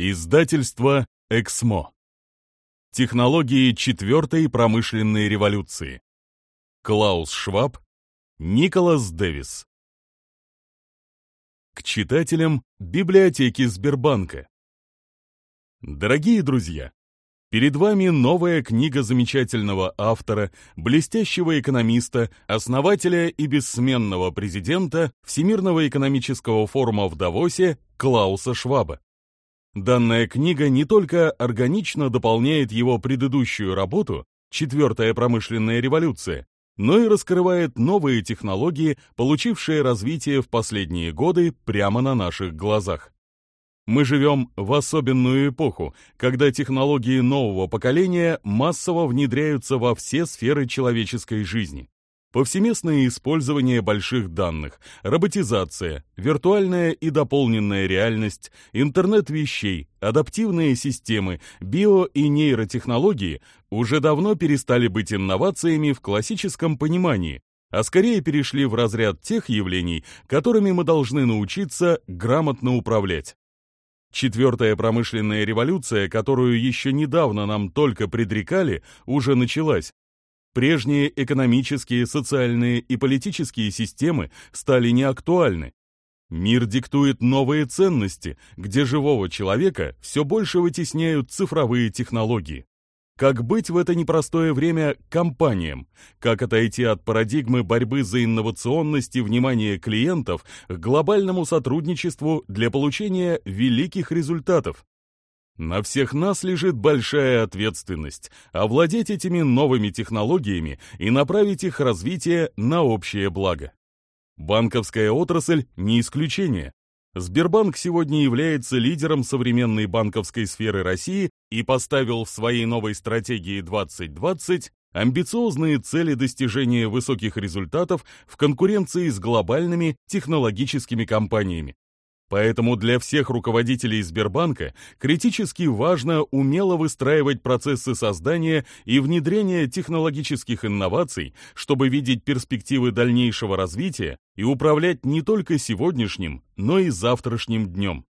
Издательство «Эксмо». Технологии четвертой промышленной революции. Клаус Шваб, Николас Дэвис. К читателям библиотеки Сбербанка. Дорогие друзья, перед вами новая книга замечательного автора, блестящего экономиста, основателя и бессменного президента Всемирного экономического форума в Давосе Клауса Шваба. Данная книга не только органично дополняет его предыдущую работу «Четвертая промышленная революция», но и раскрывает новые технологии, получившие развитие в последние годы прямо на наших глазах. Мы живем в особенную эпоху, когда технологии нового поколения массово внедряются во все сферы человеческой жизни. Повсеместное использование больших данных, роботизация, виртуальная и дополненная реальность, интернет вещей, адаптивные системы, био- и нейротехнологии уже давно перестали быть инновациями в классическом понимании, а скорее перешли в разряд тех явлений, которыми мы должны научиться грамотно управлять. Четвертая промышленная революция, которую еще недавно нам только предрекали, уже началась, Прежние экономические, социальные и политические системы стали неактуальны. Мир диктует новые ценности, где живого человека все больше вытесняют цифровые технологии. Как быть в это непростое время компаниям? Как отойти от парадигмы борьбы за инновационность и внимание клиентов к глобальному сотрудничеству для получения великих результатов? На всех нас лежит большая ответственность овладеть этими новыми технологиями и направить их развитие на общее благо. Банковская отрасль не исключение. Сбербанк сегодня является лидером современной банковской сферы России и поставил в своей новой стратегии 2020 амбициозные цели достижения высоких результатов в конкуренции с глобальными технологическими компаниями. Поэтому для всех руководителей Сбербанка критически важно умело выстраивать процессы создания и внедрения технологических инноваций, чтобы видеть перспективы дальнейшего развития и управлять не только сегодняшним, но и завтрашним днем.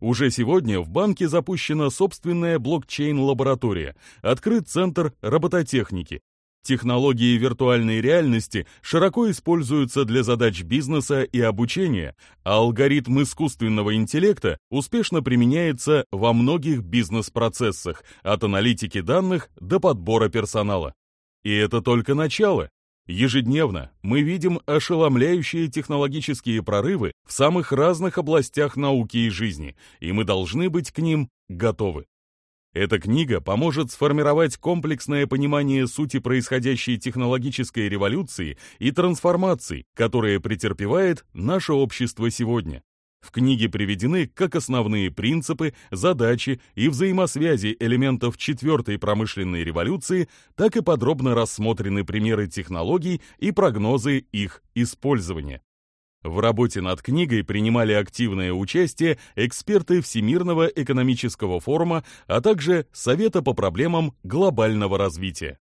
Уже сегодня в банке запущена собственная блокчейн-лаборатория, открыт центр робототехники, Технологии виртуальной реальности широко используются для задач бизнеса и обучения, а алгоритм искусственного интеллекта успешно применяется во многих бизнес-процессах, от аналитики данных до подбора персонала. И это только начало. Ежедневно мы видим ошеломляющие технологические прорывы в самых разных областях науки и жизни, и мы должны быть к ним готовы. Эта книга поможет сформировать комплексное понимание сути происходящей технологической революции и трансформаций, которые претерпевает наше общество сегодня. В книге приведены как основные принципы, задачи и взаимосвязи элементов четвертой промышленной революции, так и подробно рассмотрены примеры технологий и прогнозы их использования. В работе над книгой принимали активное участие эксперты Всемирного экономического форума, а также Совета по проблемам глобального развития.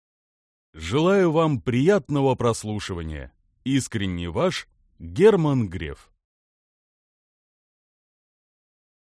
Желаю вам приятного прослушивания. Искренне ваш Герман Греф.